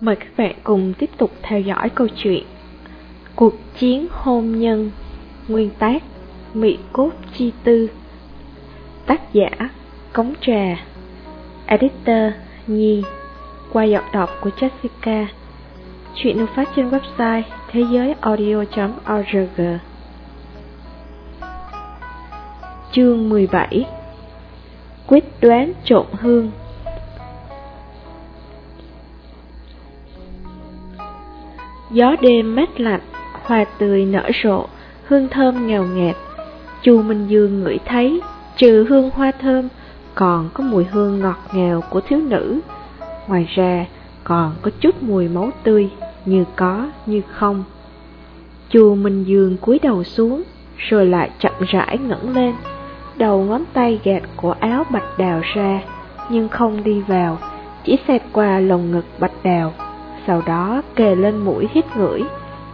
Mời các bạn cùng tiếp tục theo dõi câu chuyện Cuộc chiến hôn nhân, Nguyên tác Mỹ Cốt Chi Tư. Tác giả Cống Trà. Editor Nhi. Qua giọng đọc của Jessica. Chuyện được phát trên website thế giới audio.org Chương 17 Quyết đoán trộn hương. Gió đêm mát lạnh, hoa tươi nở rộ, hương thơm ngào ngạt. Chu Minh Dương ngửi thấy, trừ hương hoa thơm, còn có mùi hương ngọt ngào của thiếu nữ. Ngoài ra, còn có chút mùi máu tươi, như có, như không. Chu Minh Dương cúi đầu xuống, rồi lại chậm rãi ngẩng lên, đầu ngón tay gạt của áo bạch đào ra, nhưng không đi vào, chỉ xẹt qua lồng ngực bạch đào sau đó kề lên mũi hít ngửi,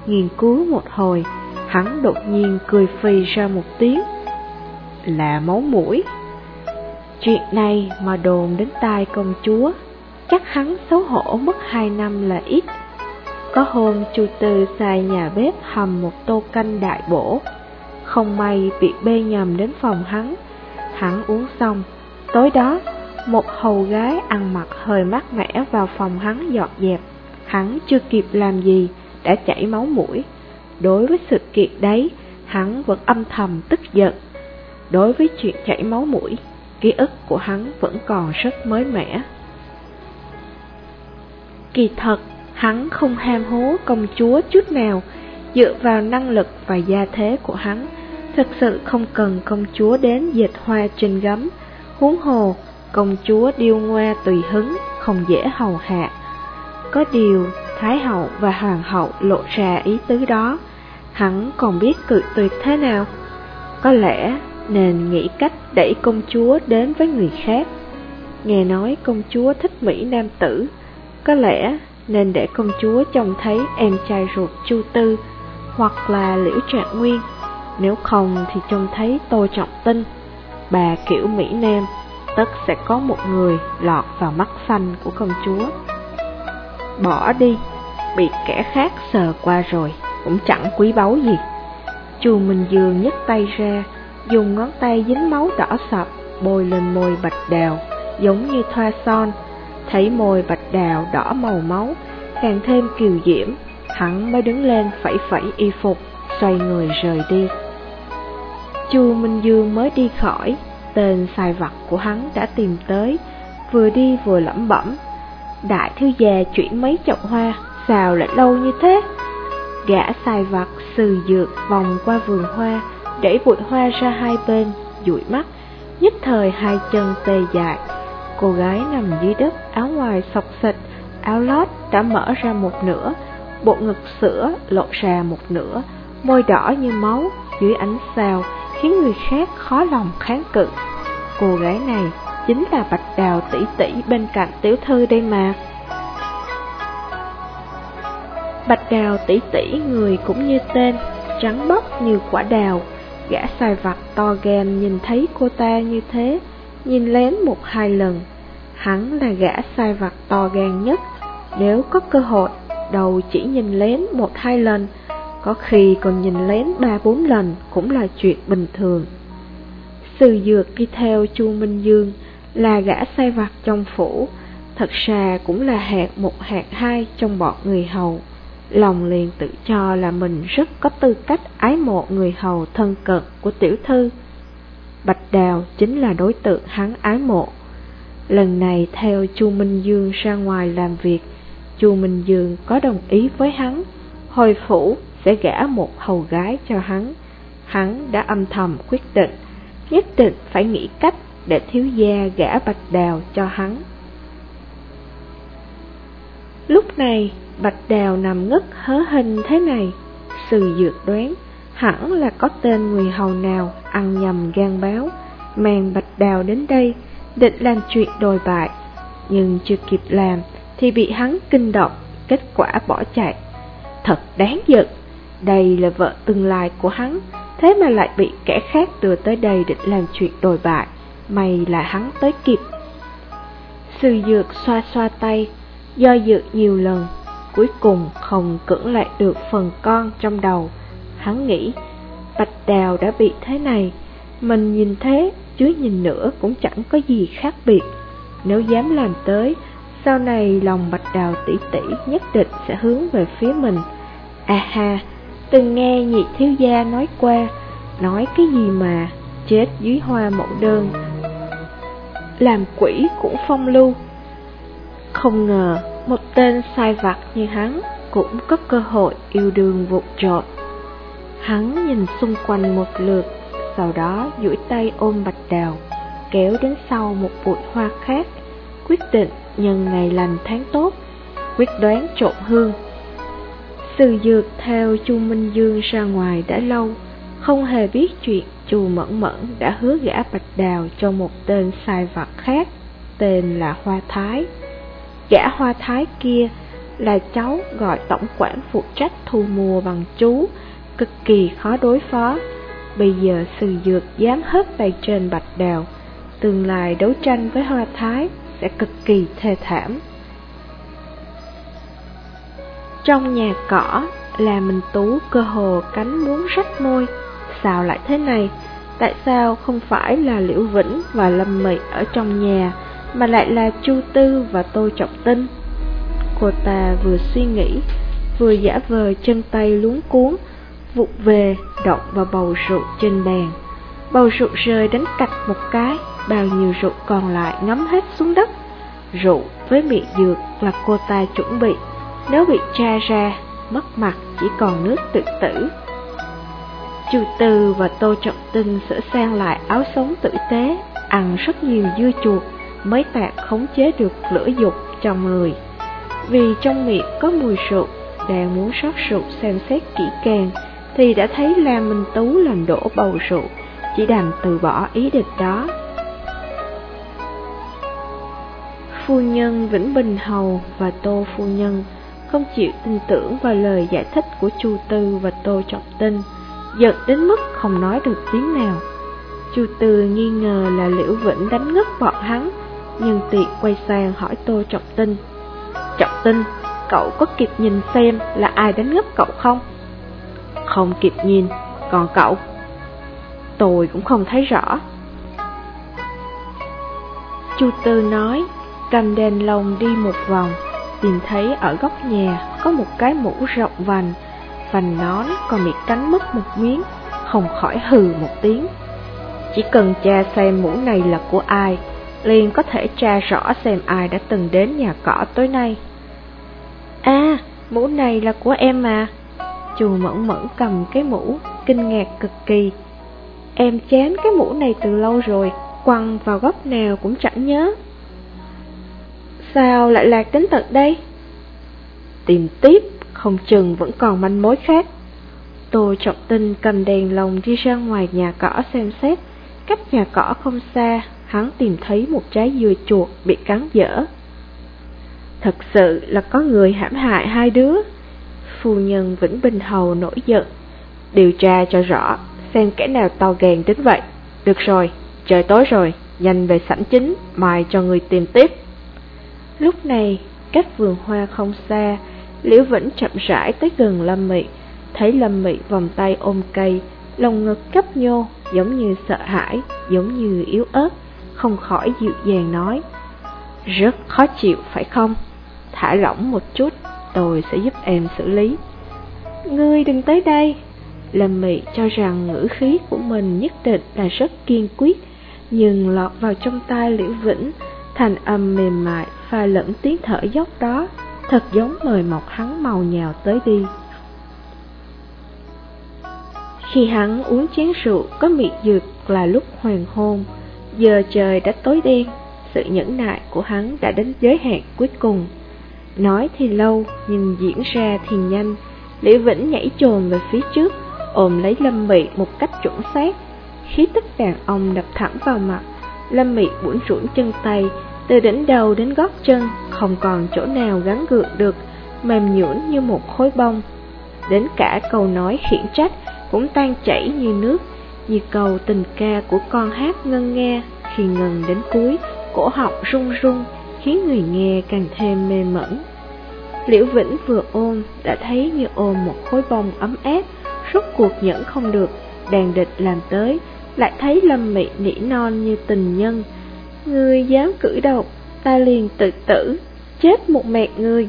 nghiên cứu một hồi, hắn đột nhiên cười phì ra một tiếng. Là máu mũi. Chuyện này mà đồn đến tai công chúa, chắc hắn xấu hổ mất hai năm là ít. Có hôm chu tư xài nhà bếp hầm một tô canh đại bổ, không may bị bê nhầm đến phòng hắn. Hắn uống xong, tối đó một hầu gái ăn mặc hơi mát mẻ vào phòng hắn dọn dẹp hắn chưa kịp làm gì, đã chảy máu mũi. Đối với sự kiện đấy, hắn vẫn âm thầm tức giận. Đối với chuyện chảy máu mũi, ký ức của hắn vẫn còn rất mới mẻ. Kỳ thật, hắn không ham hố công chúa chút nào, dựa vào năng lực và gia thế của hắn, thực sự không cần công chúa đến dệt hoa trên gấm, huống hồ, công chúa điêu ngoa tùy hứng, không dễ hầu hạ. Có điều, Thái hậu và hoàng hậu lộ ra ý tứ đó, hắn còn biết cự tuyệt thế nào. Có lẽ nên nghĩ cách đẩy công chúa đến với người khác. Nghe nói công chúa thích Mỹ Nam tử, có lẽ nên để công chúa trông thấy em trai ruột Chu Tư hoặc là Liễu Trạng Nguyên, nếu không thì trông thấy Tô Trọng Tinh, bà kiểu Mỹ Nam, tất sẽ có một người lọt vào mắt xanh của công chúa bỏ đi, bị kẻ khác sờ qua rồi, cũng chẳng quý báu gì. Chu Minh Dương nhấc tay ra, dùng ngón tay dính máu đỏ sậm, bôi lên môi bạch đào, giống như thoa son. Thấy môi bạch đào đỏ màu máu, càng thêm kiều diễm, hắn mới đứng lên phẩy phẩy y phục, xoay người rời đi. Chu Minh Dương mới đi khỏi, tên xài vặt của hắn đã tìm tới, vừa đi vừa lẩm bẩm, Đại thư già chuyển mấy chậu hoa, sao lại lâu như thế? Gã xài vặt sừ dược vòng qua vườn hoa, để bụi hoa ra hai bên, dụi mắt, nhất thời hai chân tê dại. Cô gái nằm dưới đất, áo ngoài sọc xịt, áo lót đã mở ra một nửa, bộ ngực sữa lộ ra một nửa, môi đỏ như máu dưới ánh sao, khiến người khác khó lòng kháng cự. Cô gái này chính là bạch đào tỷ tỷ bên cạnh tiểu thư đây mà. Bạch đào tỷ tỷ người cũng như tên, trắng bóc như quả đào, gã sai vặt to gan nhìn thấy cô ta như thế, nhìn lén một hai lần. Hắn là gã sai vặt to gan nhất, nếu có cơ hội, đầu chỉ nhìn lén một hai lần, có khi còn nhìn lén ba bốn lần cũng là chuyện bình thường. Sư Dược đi theo Chu Minh Dương, là gã sai vặt trong phủ, thật ra cũng là hạng một hạng hai trong bọn người hầu. Lòng liền tự cho là mình rất có tư cách ái mộ người hầu thân cận của tiểu thư. Bạch Đào chính là đối tượng hắn ái mộ. Lần này theo Chu Minh Dương ra ngoài làm việc, Chu Minh Dương có đồng ý với hắn, hồi phủ sẽ gả một hầu gái cho hắn. Hắn đã âm thầm quyết định, nhất định phải nghĩ cách để thiếu gia gã bạch đào cho hắn. Lúc này, bạch đào nằm ngất hớ hình thế này, sự dược đoán hẳn là có tên người hầu nào ăn nhầm gan báo, mang bạch đào đến đây, định làm chuyện đồi bại, nhưng chưa kịp làm thì bị hắn kinh động, kết quả bỏ chạy. Thật đáng giận, đây là vợ tương lai của hắn, thế mà lại bị kẻ khác đưa tới đây định làm chuyện đồi bại mày là hắn tới kịp Sư dược xoa xoa tay Do dự nhiều lần, cuối cùng không cưỡng lại được phần con trong đầu. Hắn nghĩ, bạch đào đã bị thế này, mình nhìn thế, chứ nhìn nữa cũng chẳng có gì khác biệt. Nếu dám làm tới, sau này lòng bạch đào tỷ tỷ nhất định sẽ hướng về phía mình. À ha, từng nghe nhị thiếu gia nói qua, nói cái gì mà chết dưới hoa mẫu đơn. Làm quỷ cũng phong lưu. Không ngờ, một tên sai vặt như hắn cũng có cơ hội yêu đương vụt trội. Hắn nhìn xung quanh một lượt, sau đó duỗi tay ôm bạch đào, kéo đến sau một bụi hoa khác, quyết định nhân ngày lành tháng tốt, quyết đoán trộn hương. Sư dược theo Chu Minh Dương ra ngoài đã lâu, không hề biết chuyện chù Mẫn Mẫn đã hứa gả bạch đào cho một tên sai vặt khác, tên là Hoa Thái. Gã Hoa Thái kia là cháu gọi tổng quản phụ trách thu mua bằng chú, cực kỳ khó đối phó. Bây giờ sự dược dám hết tay trên bạch đào, tương lai đấu tranh với Hoa Thái sẽ cực kỳ thê thảm. Trong nhà cỏ là Minh Tú cơ hồ cánh muốn rách môi, sao lại thế này? Tại sao không phải là Liễu Vĩnh và Lâm Mị ở trong nhà, mà lại là Chu Tư và Tô Trọng Tinh? Cô ta vừa suy nghĩ, vừa giả vờ chân tay luống cuốn, vụt về động vào bầu rượu trên bàn. Bầu rượu rơi đánh cạch một cái, bao nhiêu rượu còn lại ngấm hết xuống đất. Rượu với miệng dược là cô ta chuẩn bị, nếu bị tra ra, mất mặt chỉ còn nước tự tử. Chu Tư và Tô Trọng Tinh sửa sang lại áo sống tử tế, ăn rất nhiều dưa chuột mới tạm khống chế được lửa dục trong người. Vì trong miệng có mùi rượu, đang muốn sót rượu xem xét kỹ càng, thì đã thấy Lam Minh Tú làm đổ bầu rượu, chỉ đành từ bỏ ý định đó. Phu nhân Vĩnh Bình Hầu và Tô Phu Nhân không chịu tin tưởng vào lời giải thích của Chu Tư và Tô Trọng Tinh, giật đến mức không nói được tiếng nào. Chu Tư nghi ngờ là Liễu Vĩnh đánh ngất bọn hắn, nhưng tiện quay sang hỏi Tô Trọng Tinh. Trọng Tinh, cậu có kịp nhìn xem là ai đánh ngất cậu không? Không kịp nhìn, còn cậu? Tôi cũng không thấy rõ. Chu Tư nói, cầm đèn lồng đi một vòng, tìm thấy ở góc nhà có một cái mũ rộng vành, vành nón còn bị cắn mất một miếng, không khỏi hừ một tiếng. Chỉ cần tra xem mũ này là của ai, liền có thể tra rõ xem ai đã từng đến nhà cỏ tối nay. À, mũ này là của em mà. Chù mẫn mẫn cầm cái mũ, kinh ngạc cực kỳ. Em chán cái mũ này từ lâu rồi, quăng vào góc nào cũng chẳng nhớ. Sao lại lạc đến tận đây? Tìm tiếp, không chừng vẫn còn manh mối khác. Tô Trọng Tinh cầm đèn lồng đi ra ngoài nhà cỏ xem xét, cách nhà cỏ không xa, hắn tìm thấy một trái dừa chuột bị cắn dở. Thật sự là có người hãm hại hai đứa. Phu nhân Vĩnh Bình Hầu nổi giận, điều tra cho rõ, xem kẻ nào to gan đến vậy. Được rồi, trời tối rồi, nhanh về sảnh chính, mai cho người tìm tiếp. Lúc này, cách vườn hoa không xa, Liễu Vĩnh chậm rãi tới gần Lâm Mị, thấy Lâm Mị vòng tay ôm cây, lồng ngực cấp nhô, giống như sợ hãi, giống như yếu ớt, không khỏi dịu dàng nói. Rất khó chịu phải không? Thả lỏng một chút, tôi sẽ giúp em xử lý. Ngươi đừng tới đây. Lâm Mị cho rằng ngữ khí của mình nhất định là rất kiên quyết, nhưng lọt vào trong tai Liễu Vĩnh, thành âm mềm mại pha lẫn tiếng thở dốc đó, thật giống mời mọc hắn màu nhào tới đi. Khi hắn uống chén rượu có miệng dược là lúc hoàng hôn, giờ trời đã tối đen, sự nhẫn nại của hắn đã đến giới hạn cuối cùng. Nói thì lâu, nhưng diễn ra thì nhanh, Liễu Vĩnh nhảy trồn về phía trước, ôm lấy Lâm Mị một cách chuẩn xác. Khí tức đàn ông đập thẳng vào mặt, Lâm Mị buỗn rũn chân tay, từ đỉnh đầu đến gót chân, không còn chỗ nào gắn gượng được, mềm nhũn như một khối bông. Đến cả câu nói khiển trách cũng tan chảy như nước, như câu tình ca của con hát ngân nghe khi ngừng đến cuối, cổ họng run run, khiến người nghe càng thêm mê mẩn. Liễu Vĩnh vừa ôm đã thấy như ôm một khối bông ấm áp, rốt cuộc nhẫn không được, đàn địch làm tới, lại thấy Lâm Mị nỉ non như tình nhân. Ngươi dám cử độc, ta liền tự tử, chết một mẹ ngươi.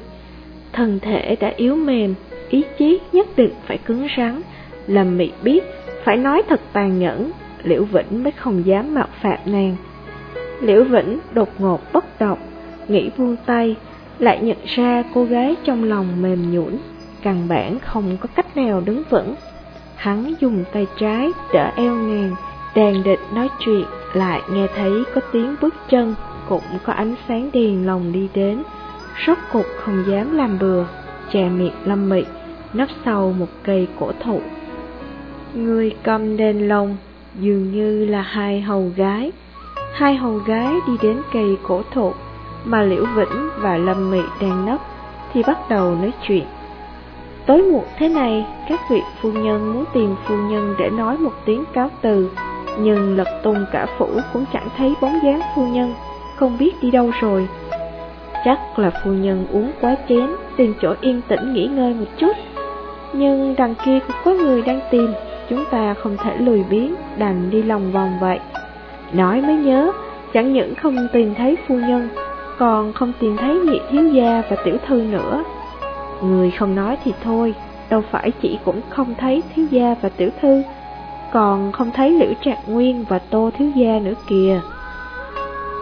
Thân thể đã yếu mềm, ý chí nhất định phải cứng rắn. làm Mị biết, phải nói thật tàn nhẫn, Liễu Vĩnh mới không dám mạo phạm nàng. Liễu Vĩnh đột ngột bất động, nghĩ buông tay, lại nhận ra cô gái trong lòng mềm nhũn, căn bản không có cách nào đứng vững. Hắn dùng tay trái đỡ eo nàng, đàn định nói chuyện, lại nghe thấy có tiếng bước chân, cũng có ánh sáng đèn lồng đi đến. Rốt cục không dám làm bừa, chè miệng lâm mị, nấp sau một cây cổ thụ. Người cầm đèn lồng, dường như là hai hầu gái. Hai hầu gái đi đến cây cổ thụ, mà Liễu Vĩnh và Lâm Mị đang nấp, thì bắt đầu nói chuyện. Tối muộn thế này, các vị phu nhân muốn tìm phu nhân để nói một tiếng cáo từ, nhưng lật tung cả phủ cũng chẳng thấy bóng dáng phu nhân, không biết đi đâu rồi. Chắc là phu nhân uống quá chén, tìm chỗ yên tĩnh nghỉ ngơi một chút. Nhưng đằng kia cũng có người đang tìm, chúng ta không thể lười biến, đành đi lòng vòng vậy. Nói mới nhớ, chẳng những không tìm thấy phu nhân, còn không tìm thấy nhị thiếu gia và tiểu thư nữa. Người không nói thì thôi, đâu phải chỉ cũng không thấy thiếu gia và tiểu thư, còn không thấy liễu trạc nguyên và tô thiếu gia nữa kìa.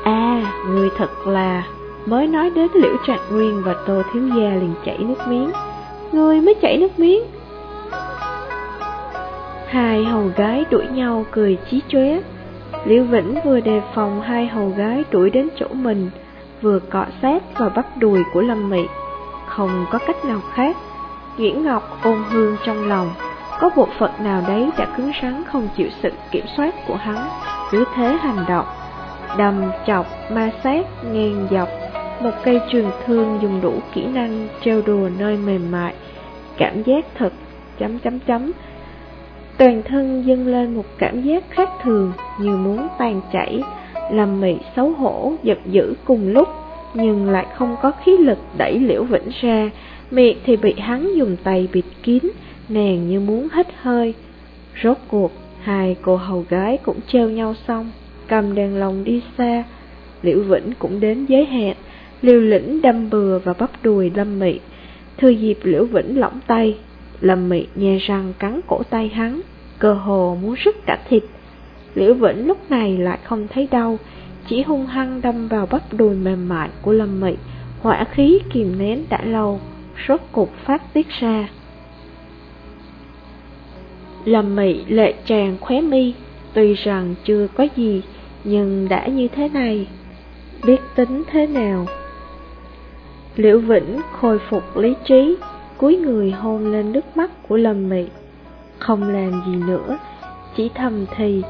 À, người thật là, mới nói đến liễu trạc nguyên và tô thiếu gia liền chảy nước miếng, người mới chảy nước miếng. Hai hầu gái đuổi nhau cười chí chóe. Liễu Vĩnh vừa đề phòng hai hầu gái đuổi đến chỗ mình, vừa cọ sát vào bắp đùi của Lâm Mị. Không có cách nào khác, Nguyễn Ngọc ôn hương trong lòng, có bộ phận nào đấy đã cứng rắn không chịu sự kiểm soát của hắn, cứ thế hành động. Đầm, chọc, ma sát, ngang dọc, một cây trường thương dùng đủ kỹ năng trêu đùa nơi mềm mại, cảm giác thật, chấm chấm chấm. Toàn thân dâng lên một cảm giác khác thường như muốn tan chảy, làm Mị xấu hổ, giật dữ cùng lúc, nhưng lại không có khí lực đẩy Liễu Vĩnh ra, miệng thì bị hắn dùng tay bịt kín, nàng như muốn hết hơi. Rốt cuộc, hai cô hầu gái cũng treo nhau xong, cầm đèn lồng đi xa. Liễu Vĩnh cũng đến giới hạn, liều lĩnh đâm bừa và bắp đùi Lâm Mị. Thư dịp Liễu Vĩnh lỏng tay, Lâm Mị nhe răng cắn cổ tay hắn, cơ hồ muốn rứt cả thịt. Liễu Vĩnh lúc này lại không thấy đau, chỉ hung hăng đâm vào bắp đùi mềm mại của Lâm Mị, hỏa khí kìm nén đã lâu, rốt cục phát tiết ra. Lâm Mị lệ tràn khóe mi, tuy rằng chưa có gì, nhưng đã như thế này, biết tính thế nào. Liễu Vĩnh khôi phục lý trí, cúi người hôn lên nước mắt của Lâm Mị. Không làm gì nữa, chỉ thầm thì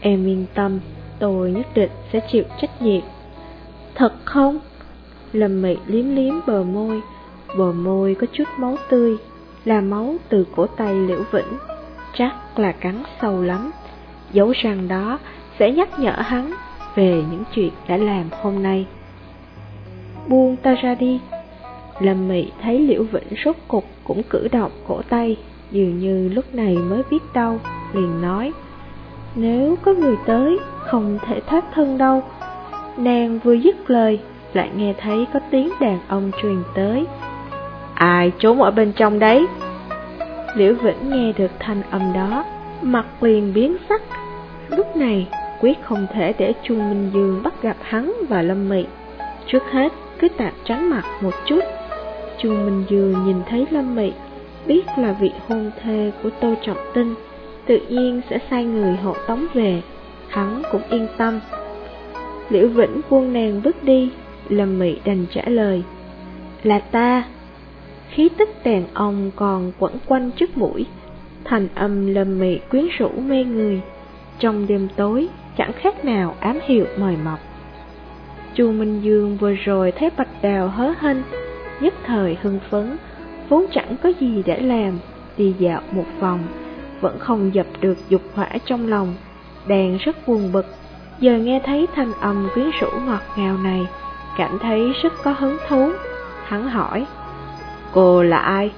Em yên tâm, tôi nhất định sẽ chịu trách nhiệm. Thật không? Lâm mị liếm liếm bờ môi, bờ môi có chút máu tươi, là máu từ cổ tay liễu vĩnh, chắc là cắn sâu lắm. Dấu răng đó sẽ nhắc nhở hắn về những chuyện đã làm hôm nay. Buông ta ra đi. Lâm mị thấy liễu vĩnh rốt cục cũng cử động cổ tay, dường như lúc này mới biết đau liền nói. Nếu có người tới, không thể thoát thân đâu. Nàng vừa dứt lời, lại nghe thấy có tiếng đàn ông truyền tới. Ai trốn ở bên trong đấy? Liễu Vĩnh nghe được thanh âm đó, mặt liền biến sắc. Lúc này, quyết không thể để Chu Minh Dương bắt gặp hắn và Lâm Mị. Trước hết, cứ tạm tránh mặt một chút. Chu Minh Dương nhìn thấy Lâm Mị, biết là vị hôn thê của Tô Trọng Tinh, tự nhiên sẽ sai người hộ tống về, hắn cũng yên tâm. Liễu Vĩnh buông nàng bước đi, Lâm Mị đành trả lời, là ta. Khí tức đàn ông còn quẩn quanh trước mũi, thành âm lầm Mị quyến rũ mê người, trong đêm tối chẳng khác nào ám hiệu mời mọc. Chu Minh Dương vừa rồi thấy bạch đào hớ hênh, nhất thời hưng phấn, vốn chẳng có gì để làm, đi dạo một vòng, vẫn không dập được dục hỏa trong lòng, đàn rất buồn bực, giờ nghe thấy thanh âm quyến rũ ngọt ngào này, cảm thấy rất có hứng thú. Hắn hỏi, Cô là ai?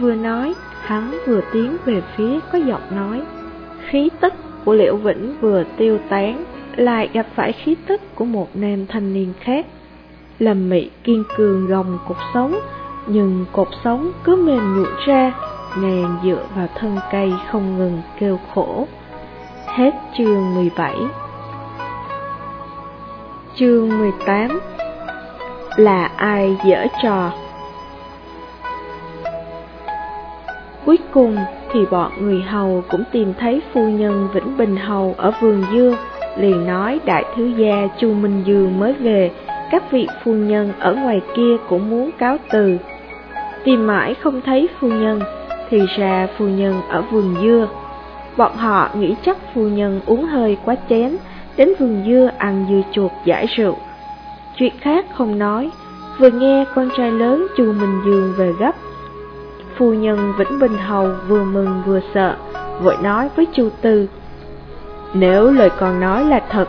Vừa nói, hắn vừa tiến về phía có giọng nói. Khí tức của Liễu Vĩnh vừa tiêu tán, lại gặp phải khí tức của một nam thanh niên khác. Lâm Mị kiên cường gồng cột sống, nhưng cột sống cứ mềm nhũn ra, nàng dựa vào thân cây không ngừng kêu khổ. Hết chương 17 Chương 18 Là ai dở trò Cuối cùng thì bọn người hầu cũng tìm thấy phu nhân Vĩnh Bình Hầu ở vườn dưa, liền nói đại thiếu gia Chu Minh Dương mới về, các vị phu nhân ở ngoài kia cũng muốn cáo từ. Tìm mãi không thấy phu nhân, thì ra phu nhân ở vườn dưa. Bọn họ nghĩ chắc phu nhân uống hơi quá chén, đến vườn dưa ăn dưa chuột giải rượu. Chuyện khác không nói, vừa nghe con trai lớn Chu Minh Dương về gấp. Phu nhân Vĩnh Bình Hầu vừa mừng vừa sợ, vội nói với Chu Tư. Nếu lời con nói là thật,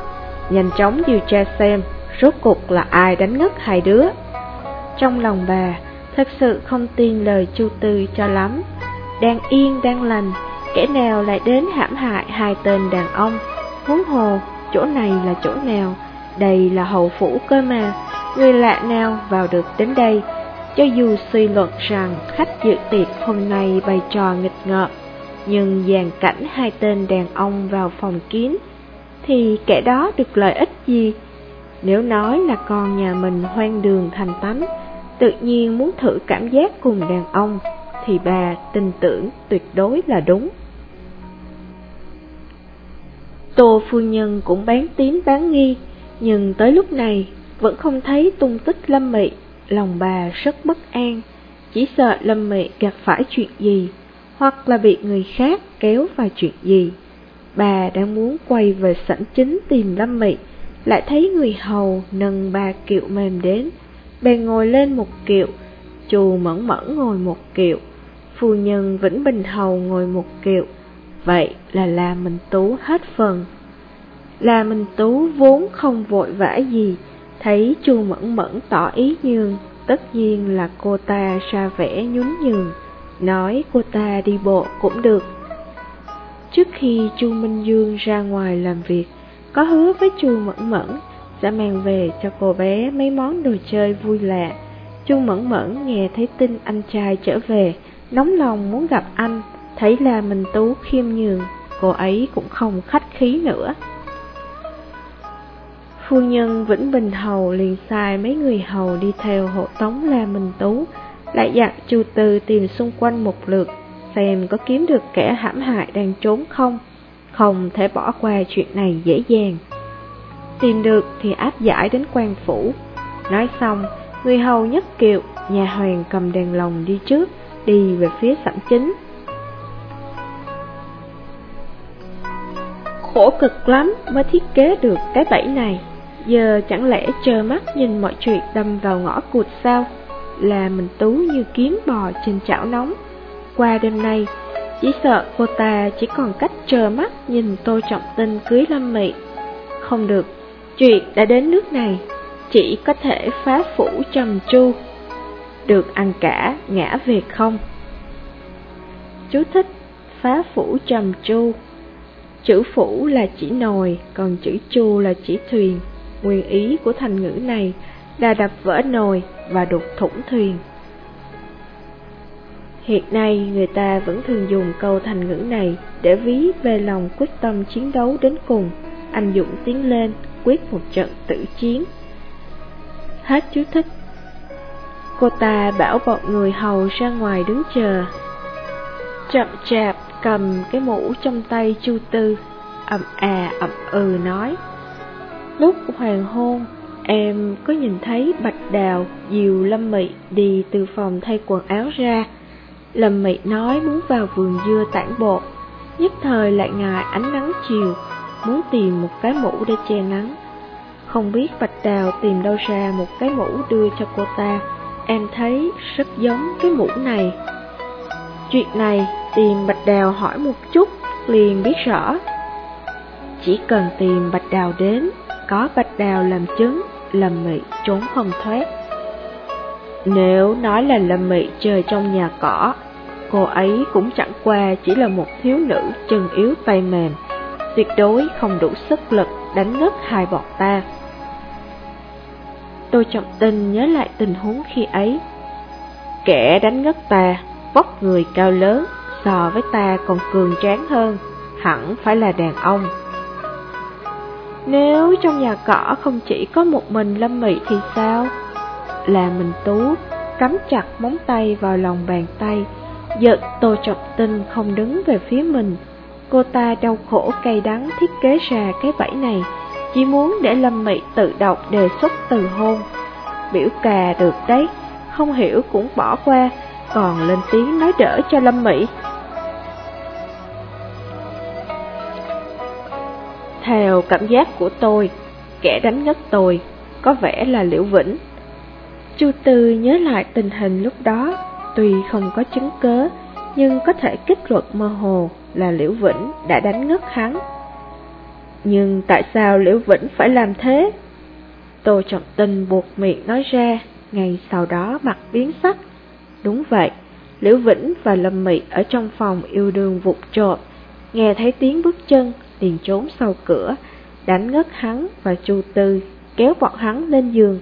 nhanh chóng điều tra xem rốt cuộc là ai đánh ngất hai đứa. Trong lòng bà, thật sự không tin lời Chu Tư cho lắm. Đang yên đang lành, kẻ nào lại đến hãm hại hai tên đàn ông. Huống hồ, chỗ này là chỗ nào? Đây là hậu phủ cơ mà, người lạ nào vào được đến đây? Cho dù suy luận rằng khách dự tiệc hôm nay bày trò nghịch ngợm, nhưng dàn cảnh hai tên đàn ông vào phòng kín, thì kẻ đó được lợi ích gì? Nếu nói là con nhà mình hoang đường thành tánh, tự nhiên muốn thử cảm giác cùng đàn ông, thì bà tin tưởng tuyệt đối là đúng. Tô phu nhân cũng bán tín bán nghi, nhưng tới lúc này vẫn không thấy tung tích Lâm Mị, lòng bà rất bất an, chỉ sợ Lâm Mị gặp phải chuyện gì, hoặc là bị người khác kéo vào chuyện gì. Bà đang muốn quay về sảnh chính tìm Lâm Mị, lại thấy người hầu nâng ba kiệu mềm đến, bèn ngồi lên một kiệu, chù mẫn mẫn ngồi một kiệu, phu nhân Vĩnh Bình Hầu ngồi một kiệu, vậy là La Minh Tú hết phần. La Minh Tú vốn không vội vã gì, thấy chu mẫn mẫn tỏ ý nhường, tất nhiên là cô ta ra vẻ nhún nhường, nói cô ta đi bộ cũng được. Trước khi chu Minh Dương ra ngoài làm việc, có hứa với chu Mẫn Mẫn sẽ mang về cho cô bé mấy món đồ chơi vui lạ. Chu Mẫn Mẫn nghe thấy tin anh trai trở về, nóng lòng muốn gặp anh, thấy là mình tú khiêm nhường, cô ấy cũng không khách khí nữa. Phu nhân Vĩnh Bình Hầu liền sai mấy người hầu đi theo hộ tống La Minh Tú, lại dặn Chu Tư tìm xung quanh một lượt, xem có kiếm được kẻ hãm hại đang trốn không không thể bỏ qua chuyện này dễ dàng. Tìm được thì áp giải đến quan phủ. Nói xong, người hầu nhất kiệu, nhà hoàng cầm đèn lồng đi trước, đi về phía sảnh chính. Khổ cực lắm mới thiết kế được cái bẫy này, giờ chẳng lẽ chờ mắt nhìn mọi chuyện đâm vào ngõ cụt sao? Là mình tú như kiếm bò trên chảo nóng. Qua đêm nay, chỉ sợ cô ta chỉ còn cách chờ mắt nhìn Tô Trọng Tinh cưới Lâm Mị. Không được, chuyện đã đến nước này, chỉ có thể phá phủ trầm chu. Được ăn cả, ngã về không. Chú thích, phá phủ trầm chu, Chữ phủ là chỉ nồi, còn chữ chu là chỉ thuyền. Nguyên ý của thành ngữ này là đập vỡ nồi và đục thủng thuyền. Hiện nay người ta vẫn thường dùng câu thành ngữ này để ví về lòng quyết tâm chiến đấu đến cùng, anh dũng tiến lên, quyết một trận tử chiến. Hết chú thích Cô ta bảo bọn người hầu ra ngoài đứng chờ. Chậm chạp cầm cái mũ trong tay Chu Tư, ậm à ậm ừ nói. Lúc hoàng hôn, em có nhìn thấy Bạch Đào, Diều Lâm Mị đi từ phòng thay quần áo ra, Lâm Mị nói muốn vào vườn dưa tản bộ, nhất thời lại ngại ánh nắng chiều, muốn tìm một cái mũ để che nắng. Không biết Bạch Đào tìm đâu ra một cái mũ đưa cho cô ta, em thấy rất giống cái mũ này. Chuyện này tìm Bạch Đào hỏi một chút, liền biết rõ. Chỉ cần tìm Bạch Đào đến, có Bạch Đào làm chứng, Lâm Mị trốn không thoát. Nếu nói là Lâm Mị chơi trong nhà cỏ, cô ấy cũng chẳng qua chỉ là một thiếu nữ chân yếu tay mềm, tuyệt đối không đủ sức lực đánh ngất hai bọn ta. Tôi trọng tình nhớ lại tình huống khi ấy. Kẻ đánh ngất ta, vóc người cao lớn, so với ta còn cường tráng hơn, hẳn phải là đàn ông. Nếu trong nhà cỏ không chỉ có một mình Lâm Mị thì sao? Là mình tú, cắm chặt móng tay vào lòng bàn tay, giật Tô Trọc Tinh không đứng về phía mình. Cô ta đau khổ cay đắng thiết kế ra cái bẫy này, chỉ muốn để Lâm Mị tự đọc đề xuất từ hôn. Biểu cà được đấy, không hiểu cũng bỏ qua, còn lên tiếng nói đỡ cho Lâm Mị. Theo cảm giác của tôi, kẻ đánh ngất tôi có vẻ là Liễu Vĩnh. Chu Tư nhớ lại tình hình lúc đó, tuy không có chứng cớ, nhưng có thể kết luận mơ hồ là Liễu Vĩnh đã đánh ngất hắn. Nhưng tại sao Liễu Vĩnh phải làm thế? Tô Trọng Tinh buộc miệng nói ra, ngay sau đó mặt biến sắc. Đúng vậy, Liễu Vĩnh và Lâm Mị ở trong phòng yêu đương vụt trộm, nghe thấy tiếng bước chân liền trốn sau cửa, đánh ngất hắn và Chu Tư, kéo bọn hắn lên giường,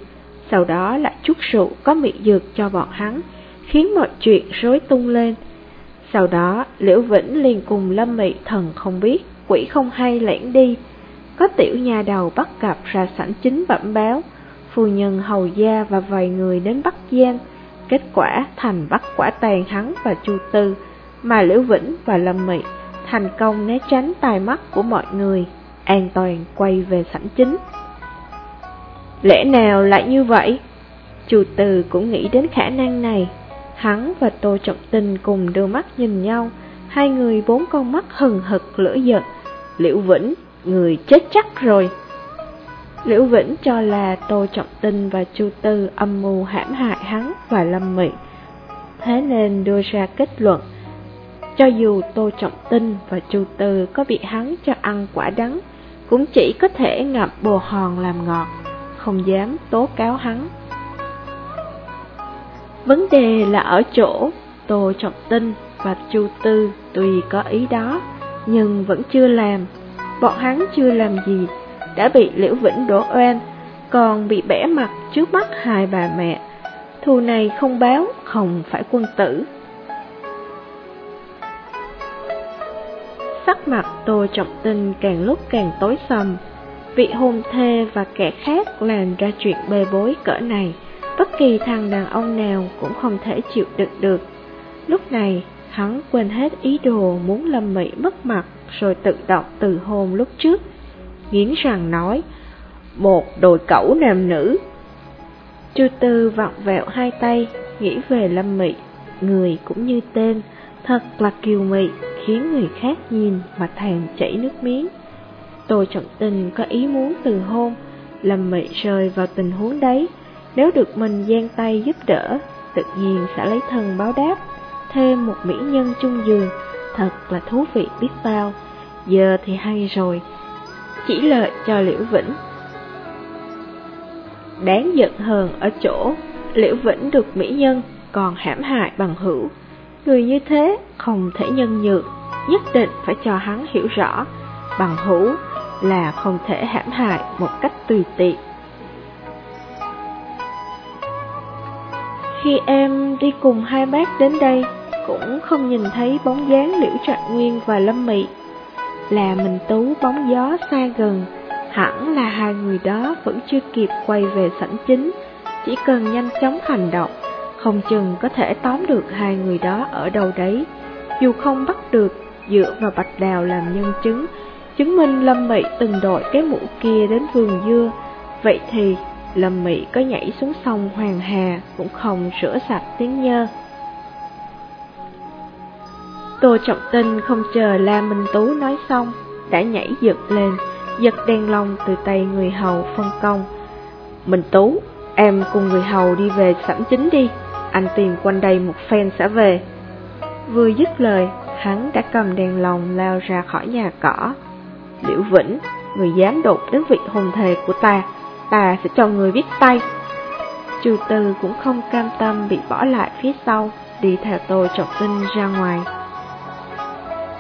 sau đó lại chút rượu có mị dược cho bọn hắn, khiến mọi chuyện rối tung lên. Sau đó, Liễu Vĩnh liền cùng Lâm Mị thần không biết, quỷ không hay lẻn đi. Có tiểu nhà đầu bắt gặp ra sảnh chính bẩm báo, phu nhân hầu gia và vài người đến Bắc Giang. Kết quả thành bắt quả tàn hắn và Chu Tư, mà Liễu Vĩnh và Lâm Mị thành công né tránh tai mắt của mọi người, an toàn quay về sảnh chính. Lẽ nào lại như vậy? Chu Từ cũng nghĩ đến khả năng này. Hắn và Tô Trọng Tình cùng đưa mắt nhìn nhau, hai người bốn con mắt hừng hực lửa giận. Liễu Vĩnh, người chết chắc rồi. Liễu Vĩnh cho là Tô Trọng Tinh và Chu Tư âm mưu hãm hại hắn và Lâm Mị. Thế nên đưa ra kết luận cho dù Tô Trọng Tinh và Chu Tư có bị hắn cho ăn quả đắng, cũng chỉ có thể ngậm bồ hòn làm ngọt, không dám tố cáo hắn. Vấn đề là ở chỗ Tô Trọng Tinh và Chu Tư tuy có ý đó, nhưng vẫn chưa làm. Bọn hắn chưa làm gì, đã bị Liễu Vĩnh đổ oan, còn bị bẻ mặt trước mắt hai bà mẹ. Thù này không báo, không phải quân tử. Sắc mặt Tô Trọng Tinh càng lúc càng tối sầm. Vị hôn thê và kẻ khác làm ra chuyện bê bối cỡ này, bất kỳ thằng đàn ông nào cũng không thể chịu đựng được. Lúc này, hắn quên hết ý đồ muốn Lâm Mỹ mất mặt rồi tự động từ hôn lúc trước. Nghiến răng nói, một đồi cẩu nam nữ. Chu Tư vặn vẹo hai tay, nghĩ về Lâm Mỹ, người cũng như tên, thật là kiều mị, khiến người khác nhìn mà thèm chảy nước miếng. Tô Trọng Tình có ý muốn từ hôn, Lâm Mị rơi vào tình huống đấy, nếu được mình giang tay giúp đỡ, tự nhiên sẽ lấy thân báo đáp, thêm một mỹ nhân chung giường, thật là thú vị biết bao. Giờ thì hay rồi, chỉ lợi cho Liễu Vĩnh. Đáng giận hơn ở chỗ, Liễu Vĩnh được mỹ nhân còn hãm hại bằng hữu. Người như thế không thể nhân nhược, nhất định phải cho hắn hiểu rõ, bằng hữu là không thể hãm hại một cách tùy tiện. Khi em đi cùng hai bác đến đây, cũng không nhìn thấy bóng dáng Liễu Trạng Nguyên và Lâm Mị. Là mình tú bóng gió xa gần, hẳn là hai người đó vẫn chưa kịp quay về sảnh chính, chỉ cần nhanh chóng hành động, không chừng có thể tóm được hai người đó ở đâu đấy. Dù không bắt được, dựa vào Bạch Đào làm nhân chứng, chứng minh Lâm Mị từng đội cái mũ kia đến vườn dưa, vậy thì Lâm Mị có nhảy xuống sông Hoàng Hà cũng không rửa sạch tiếng nhơ. Tô Trọng Tinh không chờ La Minh Tú nói xong, đã nhảy giật lên, giật đèn lồng từ tay người hầu phân công. Minh Tú, em cùng người hầu đi về sẵn chính đi, anh tìm quanh đây một phen sẽ về. Vừa dứt lời, hắn đã cầm đèn lồng lao ra khỏi nhà cỏ. Liễu Vĩnh, người dám đột đến vị hồn thề của ta, ta sẽ cho người biết tay. Chu Từ cũng không cam tâm bị bỏ lại phía sau, đi theo tôi trọng tinh ra ngoài.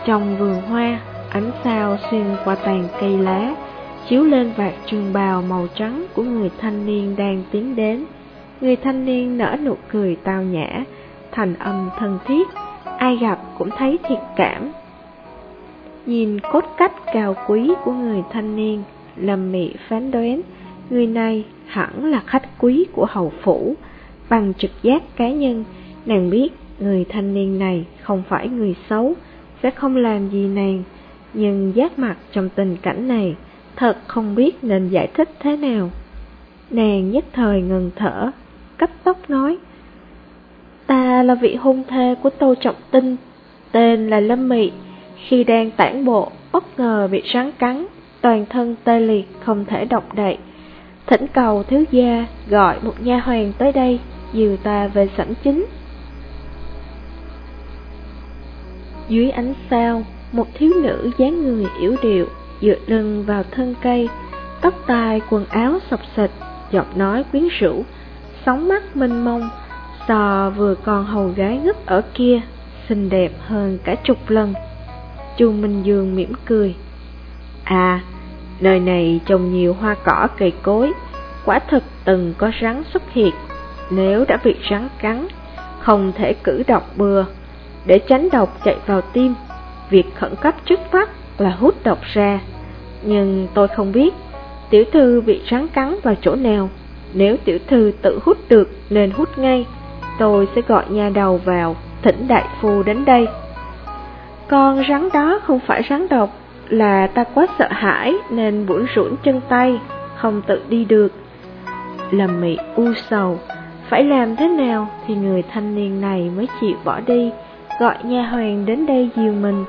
Trong vườn hoa, ánh sao xuyên qua tàn cây lá, chiếu lên vạt trường bào màu trắng của người thanh niên đang tiến đến. Người thanh niên nở nụ cười tao nhã, thành âm thân thiết, ai gặp cũng thấy thiệt cảm. Nhìn cốt cách cao quý của người thanh niên, Lâm Mị phán đoán, người này hẳn là khách quý của hầu phủ. Bằng trực giác cá nhân, nàng biết người thanh niên này không phải người xấu, sẽ không làm gì nàng, nhưng giác mặt trong tình cảnh này, thật không biết nên giải thích thế nào. Nàng nhất thời ngừng thở, cấp tốc nói, Ta là vị hôn thê của Tô Trọng Tinh, tên là Lâm Mị, khi đang tản bộ, bất ngờ bị rắn cắn, toàn thân tê liệt không thể động đậy. Thỉnh cầu thiếu gia gọi một nha hoàn tới đây, dìu ta về sảnh chính. Dưới ánh sao, một thiếu nữ dáng người yếu điệu, dựa lưng vào thân cây, tóc tai quần áo sọc sạch giọng nói quyến rũ, sóng mắt mênh mông, sò vừa còn hầu gái ngất ở kia, xinh đẹp hơn cả chục lần. Chu Minh Dương mỉm cười. À, nơi này trồng nhiều hoa cỏ cây cối, quả thực từng có rắn xuất hiện. Nếu đã bị rắn cắn, không thể cử độc bừa, để tránh độc chạy vào tim. Việc khẩn cấp trước mắt là hút độc ra. Nhưng tôi không biết tiểu thư bị rắn cắn vào chỗ nào. Nếu tiểu thư tự hút được nên hút ngay, tôi sẽ gọi nhà đầu vào, thỉnh đại phu đến đây. Con rắn đó không phải rắn độc, là ta quá sợ hãi nên buồn rũn chân tay, không tự đi được. Lâm mị u sầu, phải làm thế nào thì người thanh niên này mới chịu bỏ đi, gọi nha hoàn đến đây dìu mình.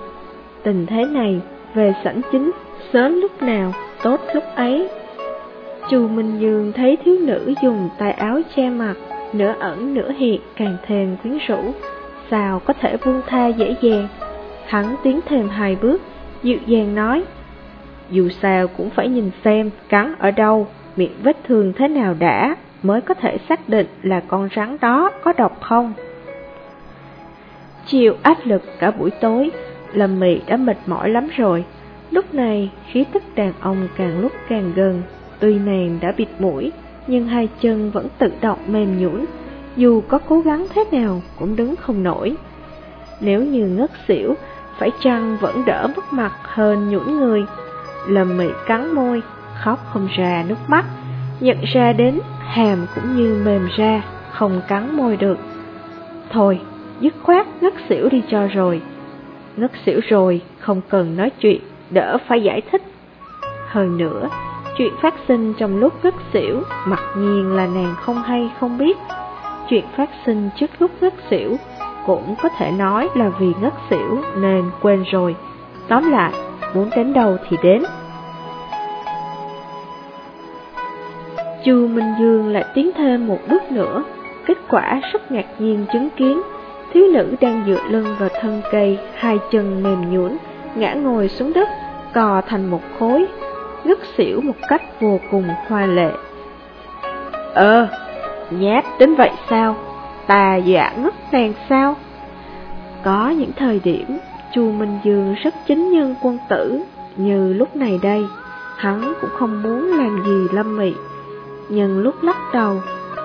Tình thế này, về sảnh chính, sớm lúc nào, tốt lúc ấy. Chu Minh Dương thấy thiếu nữ dùng tay áo che mặt, nửa ẩn nửa hiện càng thêm quyến rũ, sao có thể buông tha dễ dàng. Hắn tiến thêm hai bước, dịu dàng nói, dù sao cũng phải nhìn xem cắn ở đâu, miệng vết thương thế nào đã, mới có thể xác định là con rắn đó có độc không. Chịu áp lực cả buổi tối, Lâm Mị đã mệt mỏi lắm rồi. Lúc này, khí tức đàn ông càng lúc càng gần, tuy nàng đã bịt mũi, nhưng hai chân vẫn tự động mềm nhũn, dù có cố gắng thế nào cũng đứng không nổi. Nếu như ngất xỉu, phải chăng vẫn đỡ mất mặt hơn nhũn người. Lâm Mị cắn môi, khóc không ra nước mắt, nhận ra đến hàm cũng như mềm ra, không cắn môi được. Thôi, dứt khoát ngất xỉu đi cho rồi. Ngất xỉu rồi, không cần nói chuyện, đỡ phải giải thích. Hơn nữa, chuyện phát sinh trong lúc ngất xỉu, mặc nhiên là nàng không hay không biết. Chuyện phát sinh trước lúc ngất xỉu, cũng có thể nói là vì ngất xỉu nên quên rồi. Tóm lại, muốn đến đâu thì đến. Chu Minh Dương lại tiến thêm một bước nữa, kết quả rất ngạc nhiên chứng kiến thiếu nữ đang dựa lưng vào thân cây, hai chân mềm nhũn, ngã ngồi xuống đất, cò thành một khối, ngất xỉu một cách vô cùng hoa lệ. Ờ, nhát đến vậy sao? Ta dọa ngất nàng sao? Có những thời điểm, Chu Minh Dương rất chính nhân quân tử, như lúc này đây, hắn cũng không muốn làm gì lâm mị. Nhưng lúc lắc đầu,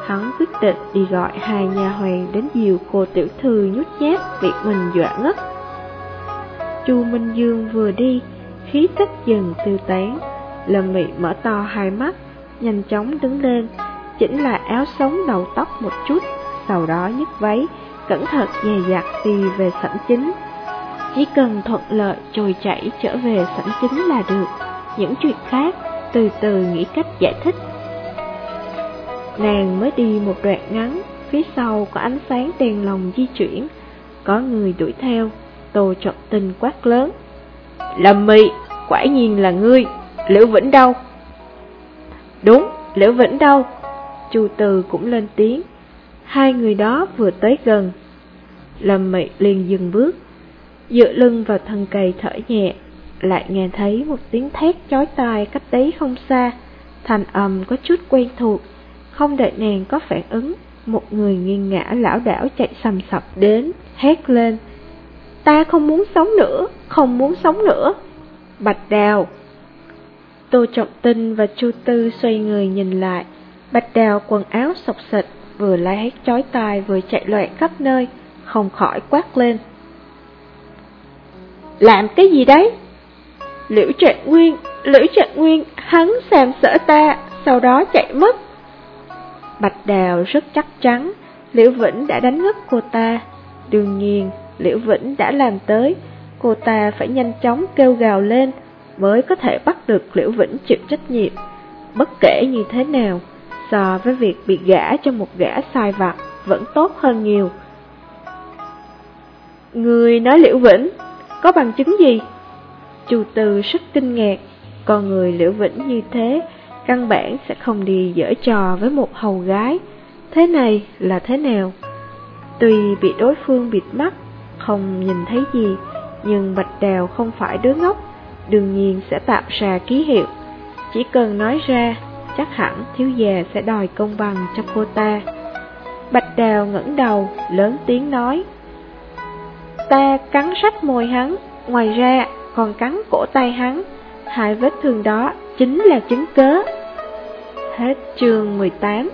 hắn quyết định đi gọi hai nhà hoàng đến dìu cô tiểu thư nhút nhát bị mình dọa ngất. Chu Minh Dương vừa đi, khí tức dần tiêu tán, Lâm Mị mở to hai mắt, nhanh chóng đứng lên, chỉnh lại áo sống đầu tóc một chút, sau đó nhấc váy, cẩn thận dè dặt đi về sảnh chính. Chỉ cần thuận lợi trôi chảy trở về sảnh chính là được, những chuyện khác từ từ nghĩ cách giải thích. Nàng mới đi một đoạn ngắn, phía sau có ánh sáng đèn lồng di chuyển, có người đuổi theo, tô trọng tình quát lớn. Lâm mị, quả nhiên là ngươi, Liễu Vĩnh đâu? Đúng, Liễu Vĩnh đâu? Chu Từ cũng lên tiếng. Hai người đó vừa tới gần. Lâm Mị liền dừng bước, dựa lưng vào thân cây thở nhẹ, lại nghe thấy một tiếng thét chói tai cách đấy không xa, thành âm có chút quen thuộc, Không đợi nàng có phản ứng, một người nghiêng ngã lão đảo chạy sầm sập đến, hét lên. Ta không muốn sống nữa, không muốn sống nữa. Bạch Đào. Tô Trọng Tinh và Chu Tư xoay người nhìn lại. Bạch Đào quần áo sọc sịch, vừa la hét chói tai vừa chạy loạn khắp nơi, không khỏi quát lên. Làm cái gì đấy? Liễu Trạng Nguyên, Liễu Trạng Nguyên, hắn sàm sỡ ta, sau đó chạy mất. Bạch Đào rất chắc chắn, Liễu Vĩnh đã đánh ngất cô ta. Đương nhiên, Liễu Vĩnh đã làm tới, cô ta phải nhanh chóng kêu gào lên mới có thể bắt được Liễu Vĩnh chịu trách nhiệm. Bất kể như thế nào, so với việc bị gã cho một gã sai vặt vẫn tốt hơn nhiều. Người nói Liễu Vĩnh, có bằng chứng gì? Chu Từ rất kinh ngạc, con người Liễu Vĩnh như thế, căn bản sẽ không đi dở trò với một hầu gái. Thế này là thế nào? Tuy bị đối phương bịt mắt, không nhìn thấy gì, nhưng Bạch Đào không phải đứa ngốc, đương nhiên sẽ tạo ra ký hiệu. Chỉ cần nói ra, chắc hẳn thiếu già sẽ đòi công bằng cho cô ta. Bạch Đào ngẩng đầu, lớn tiếng nói. Ta cắn sách môi hắn, ngoài ra còn cắn cổ tay hắn. Hai vết thương đó chính là chứng cớ. Hết chương 18